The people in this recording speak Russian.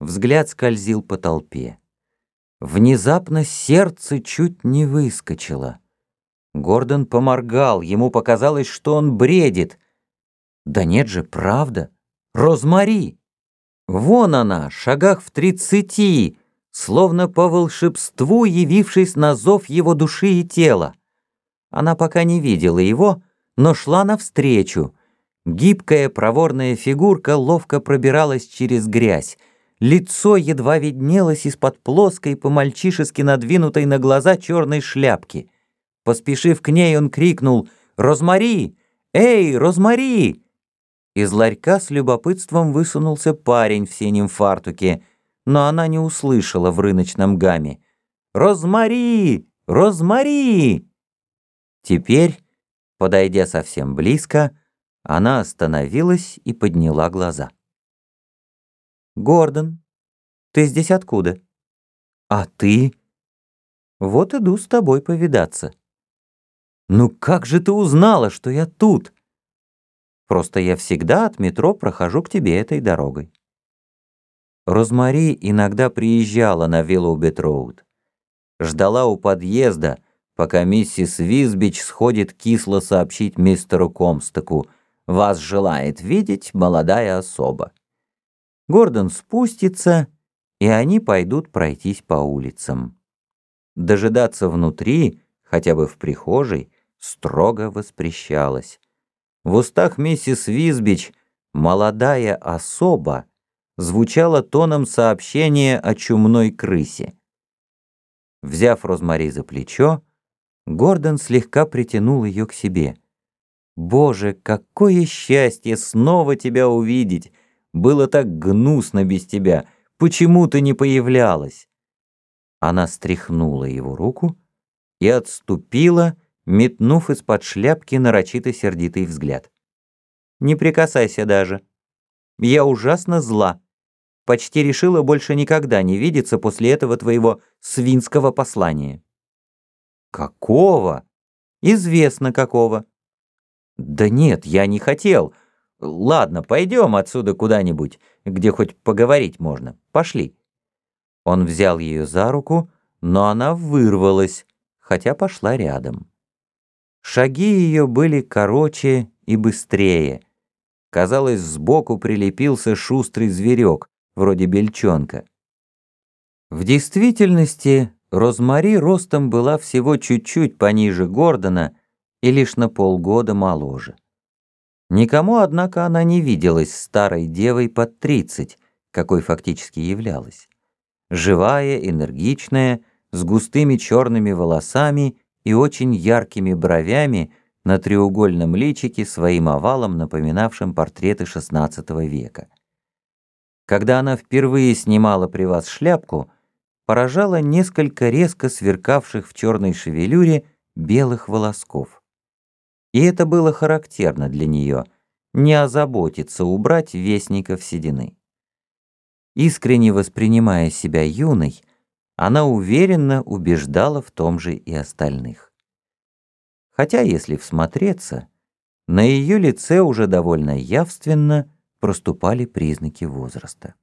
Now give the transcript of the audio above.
Взгляд скользил по толпе. Внезапно сердце чуть не выскочило. Гордон поморгал, ему показалось, что он бредит. Да нет же, правда. Розмари! Вон она, шагах в тридцати, словно по волшебству явившись на зов его души и тела. Она пока не видела его, но шла навстречу. Гибкая проворная фигурка ловко пробиралась через грязь. Лицо едва виднелось из-под плоской, по-мальчишески надвинутой на глаза черной шляпки. Поспешив к ней, он крикнул «Розмари! Эй, Розмари!» Из ларька с любопытством высунулся парень в синем фартуке, но она не услышала в рыночном гамме. «Розмари! Розмари!» Теперь, подойдя совсем близко, она остановилась и подняла глаза. «Гордон, ты здесь откуда?» «А ты?» «Вот иду с тобой повидаться». «Ну как же ты узнала, что я тут?» Просто я всегда от метро прохожу к тебе этой дорогой. Розмари иногда приезжала на Виллоубет-Роуд. Ждала у подъезда, пока миссис Визбич сходит кисло сообщить мистеру Комстоку «Вас желает видеть молодая особа». Гордон спустится, и они пойдут пройтись по улицам. Дожидаться внутри, хотя бы в прихожей, строго воспрещалось. В устах миссис Визбич «молодая особа» звучало тоном сообщения о чумной крысе. Взяв Розмари за плечо, Гордон слегка притянул ее к себе. «Боже, какое счастье снова тебя увидеть! Было так гнусно без тебя! Почему ты не появлялась?» Она стряхнула его руку и отступила, метнув из-под шляпки нарочито сердитый взгляд. «Не прикасайся даже. Я ужасно зла. Почти решила больше никогда не видеться после этого твоего свинского послания». «Какого?» «Известно какого». «Да нет, я не хотел. Ладно, пойдем отсюда куда-нибудь, где хоть поговорить можно. Пошли». Он взял ее за руку, но она вырвалась, хотя пошла рядом. Шаги ее были короче и быстрее. Казалось, сбоку прилепился шустрый зверек, вроде бельчонка. В действительности Розмари ростом была всего чуть-чуть пониже Гордона и лишь на полгода моложе. Никому, однако, она не виделась старой девой под тридцать, какой фактически являлась. Живая, энергичная, с густыми черными волосами и очень яркими бровями на треугольном личике своим овалом, напоминавшим портреты XVI века. Когда она впервые снимала при вас шляпку, поражало несколько резко сверкавших в черной шевелюре белых волосков. И это было характерно для нее, не озаботиться убрать вестников седины. Искренне воспринимая себя юной, она уверенно убеждала в том же и остальных. Хотя, если всмотреться, на ее лице уже довольно явственно проступали признаки возраста.